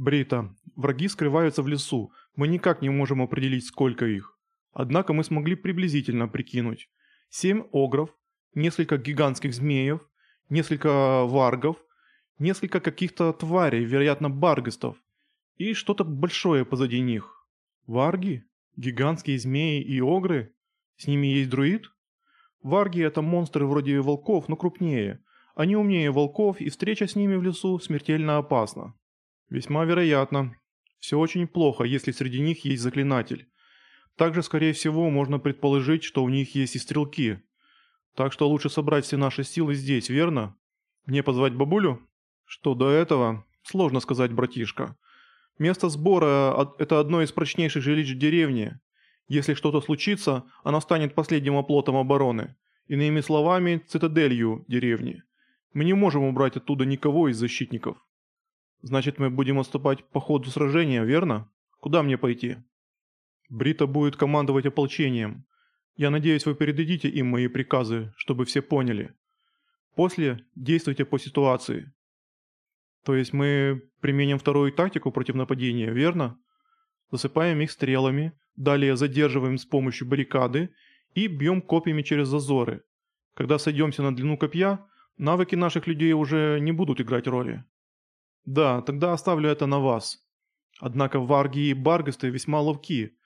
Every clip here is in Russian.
Брита, враги скрываются в лесу, мы никак не можем определить, сколько их. Однако мы смогли приблизительно прикинуть. Семь огров, несколько гигантских змеев, несколько варгов, несколько каких-то тварей, вероятно, баргастов, и что-то большое позади них. Варги? Гигантские змеи и огры? С ними есть друид? Варги это монстры вроде волков, но крупнее. Они умнее волков, и встреча с ними в лесу смертельно опасна. Весьма вероятно. Все очень плохо, если среди них есть заклинатель. Также, скорее всего, можно предположить, что у них есть и стрелки. Так что лучше собрать все наши силы здесь, верно? Мне позвать бабулю? Что до этого? Сложно сказать, братишка. Место сбора – это одно из прочнейших жилищ в деревне. Если что-то случится, оно станет последним оплотом обороны. Иными словами, цитаделью деревни. Мы не можем убрать оттуда никого из защитников. Значит, мы будем отступать по ходу сражения, верно? Куда мне пойти? Брита будет командовать ополчением. Я надеюсь, вы передадите им мои приказы, чтобы все поняли. После действуйте по ситуации. То есть мы применим вторую тактику против нападения, верно? Засыпаем их стрелами, далее задерживаем с помощью баррикады и бьем копьями через зазоры. Когда сойдемся на длину копья, навыки наших людей уже не будут играть роли. Да, тогда оставлю это на вас. Однако варги и баргасты весьма ловки,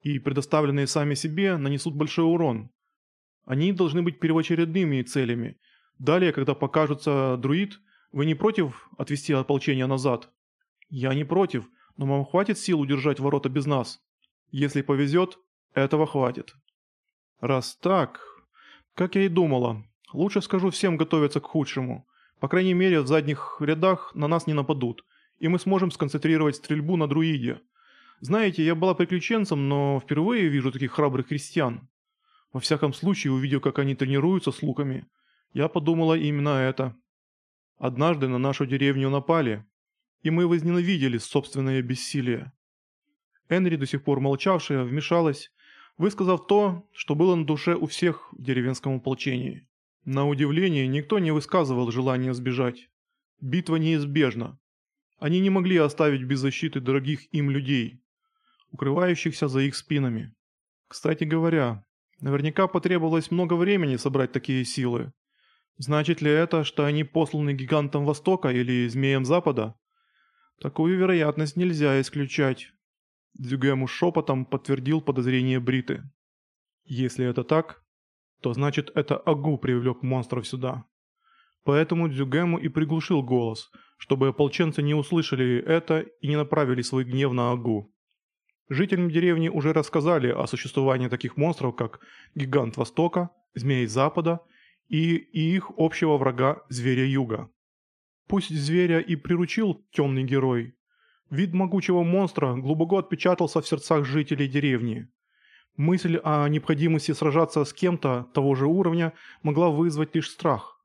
и предоставленные сами себе нанесут большой урон. Они должны быть первоочередными целями. Далее, когда покажется друид, вы не против отвести ополчение назад? Я не против, но вам хватит сил удержать ворота без нас? Если повезет, этого хватит. Раз так, как я и думала, лучше скажу всем готовиться к худшему. По крайней мере, в задних рядах на нас не нападут, и мы сможем сконцентрировать стрельбу на друиде. Знаете, я была приключенцем, но впервые вижу таких храбрых крестьян. Во всяком случае, увидев, как они тренируются с луками, я подумала именно это. Однажды на нашу деревню напали, и мы возненавидели собственное бессилие. Энри, до сих пор молчавшая, вмешалась, высказав то, что было на душе у всех в деревенском ополчении. На удивление, никто не высказывал желания сбежать. Битва неизбежна. Они не могли оставить без защиты дорогих им людей, укрывающихся за их спинами. Кстати говоря, наверняка потребовалось много времени собрать такие силы. Значит ли это, что они посланы гигантам Востока или змеям Запада? Такую вероятность нельзя исключать. Дзюгему шепотом подтвердил подозрение Бриты. Если это так, то значит это Агу привлек монстров сюда. Поэтому Дзюгему и приглушил голос, чтобы ополченцы не услышали это и не направили свой гнев на Агу. Жителям деревни уже рассказали о существовании таких монстров, как Гигант Востока, Змей Запада и, и их общего врага Зверя Юга. Пусть Зверя и приручил темный герой, вид могучего монстра глубоко отпечатался в сердцах жителей деревни – Мысль о необходимости сражаться с кем-то того же уровня могла вызвать лишь страх.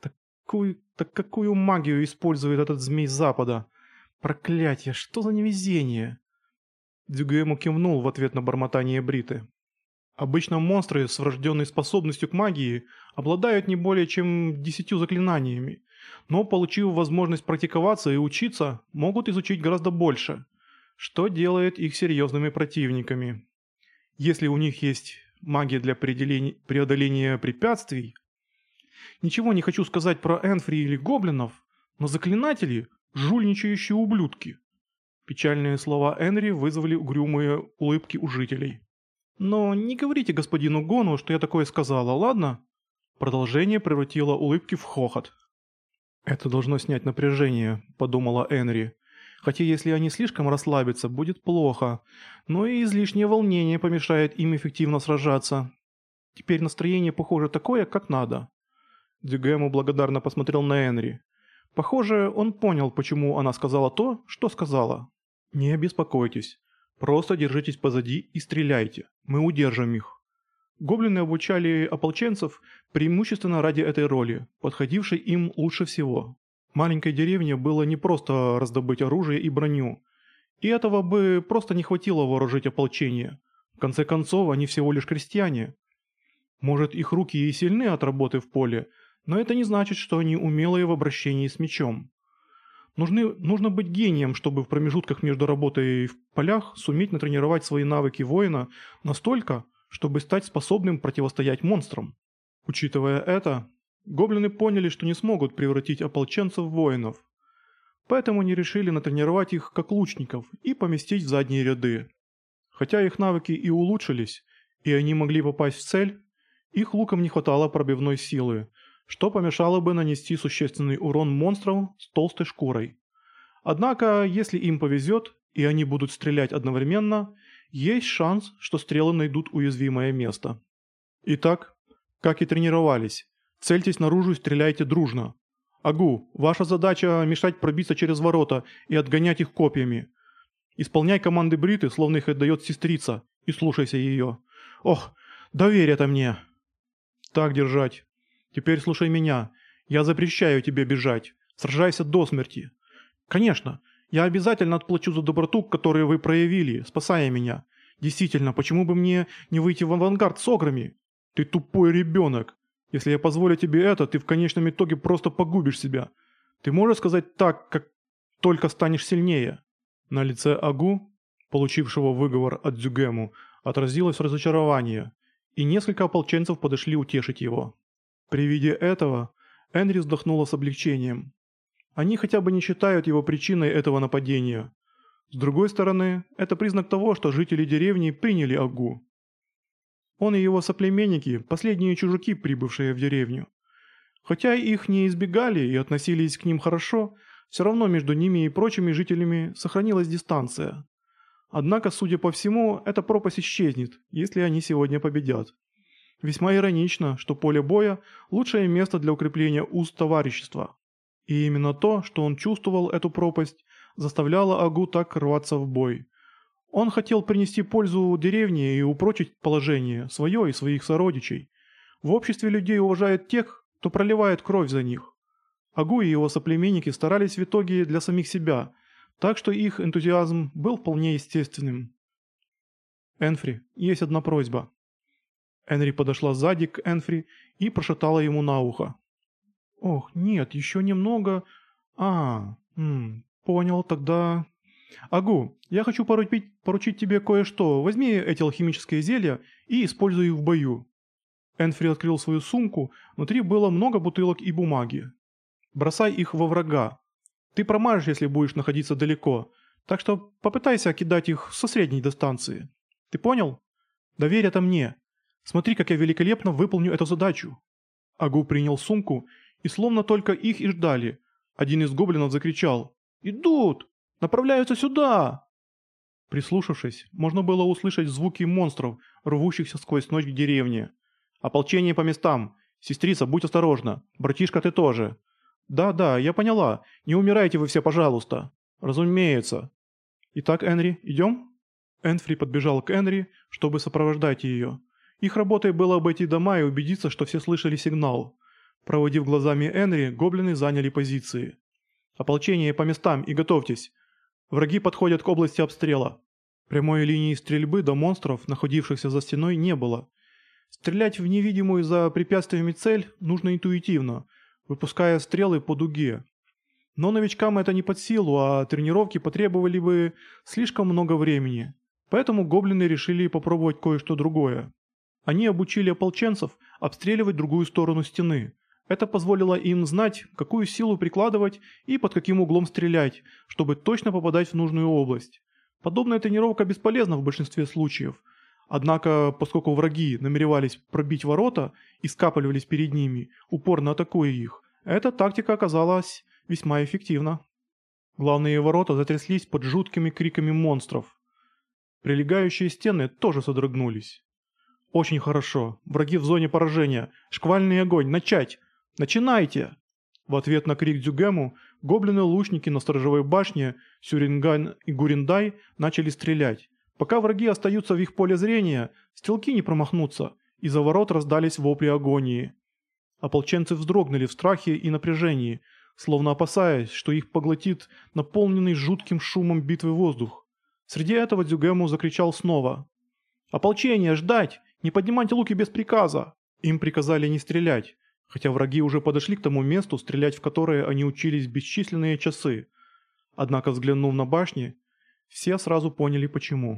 Такую, так какую магию использует этот змей Запада? Проклятие, что за невезение? Дюгему кивнул в ответ на бормотание Бриты. Обычно монстры с врожденной способностью к магии обладают не более чем десятью заклинаниями, но, получив возможность практиковаться и учиться, могут изучить гораздо больше, что делает их серьезными противниками. Если у них есть магия для преодоления препятствий... Ничего не хочу сказать про Энфри или гоблинов, но заклинатели – жульничающие ублюдки. Печальные слова Энри вызвали угрюмые улыбки у жителей. «Но не говорите господину Гону, что я такое сказала, ладно?» Продолжение превратило улыбки в хохот. «Это должно снять напряжение», – подумала Энри. Хотя если они слишком расслабятся, будет плохо. Но и излишнее волнение помешает им эффективно сражаться. Теперь настроение, похоже, такое, как надо. Дюгэму благодарно посмотрел на Энри. Похоже, он понял, почему она сказала то, что сказала. «Не беспокойтесь. Просто держитесь позади и стреляйте. Мы удержим их». Гоблины обучали ополченцев преимущественно ради этой роли, подходившей им лучше всего. Маленькой деревне было не просто раздобыть оружие и броню. И этого бы просто не хватило вооружить ополчение. В конце концов, они всего лишь крестьяне. Может, их руки и сильны от работы в поле, но это не значит, что они умелые в обращении с мечом. Нужны, нужно быть гением, чтобы в промежутках между работой в полях суметь натренировать свои навыки воина настолько, чтобы стать способным противостоять монстрам. Учитывая это, гоблины поняли, что не смогут превратить ополченцев в воинов. Поэтому они решили натренировать их как лучников и поместить в задние ряды. Хотя их навыки и улучшились, и они могли попасть в цель, их лукам не хватало пробивной силы, что помешало бы нанести существенный урон монстрам с толстой шкурой. Однако, если им повезет, и они будут стрелять одновременно, есть шанс, что стрелы найдут уязвимое место. Итак, как и тренировались, цельтесь наружу и стреляйте дружно. Агу, ваша задача мешать пробиться через ворота и отгонять их копьями. Исполняй команды Бриты, словно их отдает сестрица, и слушайся ее. Ох, доверь это мне. Так держать. Теперь слушай меня. Я запрещаю тебе бежать. Сражайся до смерти. Конечно, я обязательно отплачу за доброту, которую вы проявили, спасая меня. Действительно, почему бы мне не выйти в авангард с ограми? Ты тупой ребенок. Если я позволю тебе это, ты в конечном итоге просто погубишь себя. Ты можешь сказать так, как только станешь сильнее?» На лице Агу, получившего выговор от Дзюгему, отразилось разочарование, и несколько ополченцев подошли утешить его. При виде этого Энри вздохнула с облегчением. Они хотя бы не считают его причиной этого нападения. С другой стороны, это признак того, что жители деревни приняли Агу. Он и его соплеменники – последние чужаки, прибывшие в деревню. Хотя их не избегали и относились к ним хорошо, все равно между ними и прочими жителями сохранилась дистанция. Однако, судя по всему, эта пропасть исчезнет, если они сегодня победят. Весьма иронично, что поле боя – лучшее место для укрепления уз товарищества. И именно то, что он чувствовал эту пропасть, заставляло Агу так рваться в бой. Он хотел принести пользу деревне и упрочить положение, свое и своих сородичей. В обществе людей уважают тех, кто проливает кровь за них. Агу и его соплеменники старались в итоге для самих себя, так что их энтузиазм был вполне естественным. «Энфри, есть одна просьба». Энри подошла сзади к Энфри и прошептала ему на ухо. «Ох, нет, еще немного... А, м, понял, тогда...» «Агу, я хочу поручить, поручить тебе кое-что. Возьми эти алхимические зелья и используй их в бою». Энфри открыл свою сумку, внутри было много бутылок и бумаги. «Бросай их во врага. Ты промажешь, если будешь находиться далеко, так что попытайся кидать их со средней дистанции. Ты понял? Доверь это мне. Смотри, как я великолепно выполню эту задачу». Агу принял сумку и словно только их и ждали. Один из гоблинов закричал «Идут! Направляются сюда!» Прислушавшись, можно было услышать звуки монстров, рвущихся сквозь ночь к деревне. «Ополчение по местам! Сестрица, будь осторожна! Братишка, ты тоже!» «Да-да, я поняла. Не умирайте вы все, пожалуйста!» «Разумеется!» «Итак, Энри, идем?» Энфри подбежал к Энри, чтобы сопровождать ее. Их работой было обойти дома и убедиться, что все слышали сигнал. Проводив глазами Энри, гоблины заняли позиции. «Ополчение по местам и готовьтесь. Враги подходят к области обстрела». Прямой линии стрельбы до монстров, находившихся за стеной, не было. Стрелять в невидимую за препятствиями цель нужно интуитивно, выпуская стрелы по дуге. Но новичкам это не под силу, а тренировки потребовали бы слишком много времени. Поэтому гоблины решили попробовать кое-что другое. Они обучили ополченцев обстреливать другую сторону стены – это позволило им знать, какую силу прикладывать и под каким углом стрелять, чтобы точно попадать в нужную область. Подобная тренировка бесполезна в большинстве случаев. Однако, поскольку враги намеревались пробить ворота и скапливались перед ними, упорно атакуя их, эта тактика оказалась весьма эффективна. Главные ворота затряслись под жуткими криками монстров. Прилегающие стены тоже содрогнулись. «Очень хорошо. Враги в зоне поражения. Шквальный огонь. Начать!» «Начинайте!» В ответ на крик Дзюгему, гоблины-лучники на сторожевой башне Сюринган и Гуриндай начали стрелять. Пока враги остаются в их поле зрения, стрелки не промахнутся, и за ворот раздались вопли агонии. Ополченцы вздрогнули в страхе и напряжении, словно опасаясь, что их поглотит наполненный жутким шумом битвы воздух. Среди этого Дзюгему закричал снова. «Ополчение, ждать! Не поднимайте луки без приказа!» Им приказали не стрелять, хотя враги уже подошли к тому месту, стрелять в которое они учились бесчисленные часы. Однако взглянув на башни, все сразу поняли почему.